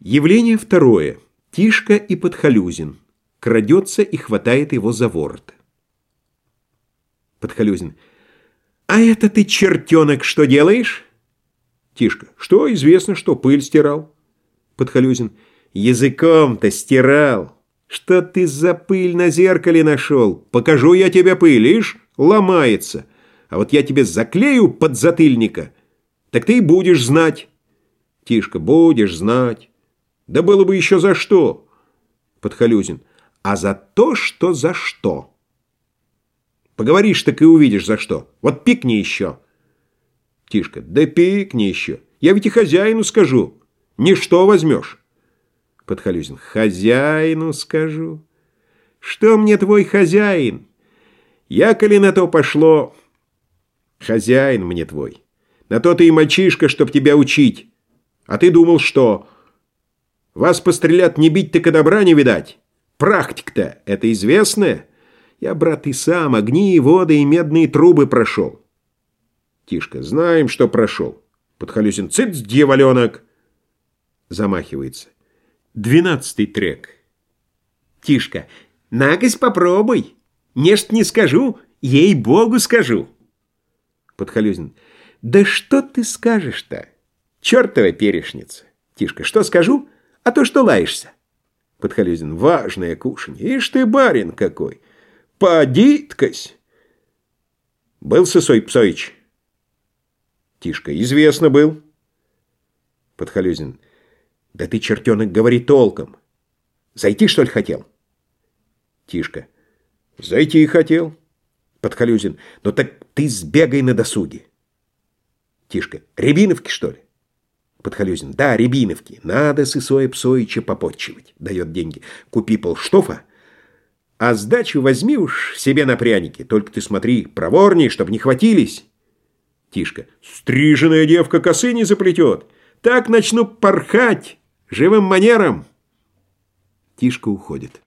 Явление второе. Тишка и Подхалюзин. Крадется и хватает его за ворот. Подхалюзин. А это ты, чертенок, что делаешь? Тишка. Что, известно, что пыль стирал. Подхалюзин. Языком-то стирал. Что ты за пыль на зеркале нашел? Покажу я тебе пыль, ишь, ломается. А вот я тебе заклею под затыльника, так ты и будешь знать. Тишка, будешь знать. Да было бы еще за что. Подхалюзин. А за то, что за что. Поговоришь, так и увидишь за что. Вот пикни еще. Тишка. Да пикни еще. Я ведь и хозяину скажу. Ничто возьмешь. Подхалюзин. Хозяину скажу. Что мне твой хозяин? Я, коли на то пошло, хозяин мне твой. На то ты и мальчишка, чтоб тебя учить. А ты думал, что... Вас пострелят не бить, так и добра не видать. Практик-то, это известное. Я, брат, и сам огни, воды и медные трубы прошел. Тишка, знаем, что прошел. Подхалюсин, цыц, дьяволенок. Замахивается. Двенадцатый трек. Тишка, нагость попробуй. Нечто не скажу, ей-богу скажу. Подхалюзин, да что ты скажешь-то? Чертова перешница. Тишка, что скажу? А то что лаешься. Подхалюзин, важное кушанье. Ишь ты, барин какой! Поди-ткась! Был Сысой Псоич? Тишка, известно был. Подхалюзин, да ты, чертенок, говори толком. Зайти, что ли, хотел? Тишка, зайти и хотел. Подхалюзин, ну так ты сбегай на досуге. Тишка, Рябиновки, что ли? Подхалюзин. Да, Рябиновки. Надо Сысоя Псоича попотчевать. Дает деньги. Купи полштофа, а сдачу возьми уж себе на пряники. Только ты смотри, проворней, чтоб не хватились. Тишка. Стриженная девка косы не заплетет. Так начну порхать живым манером. Тишка уходит.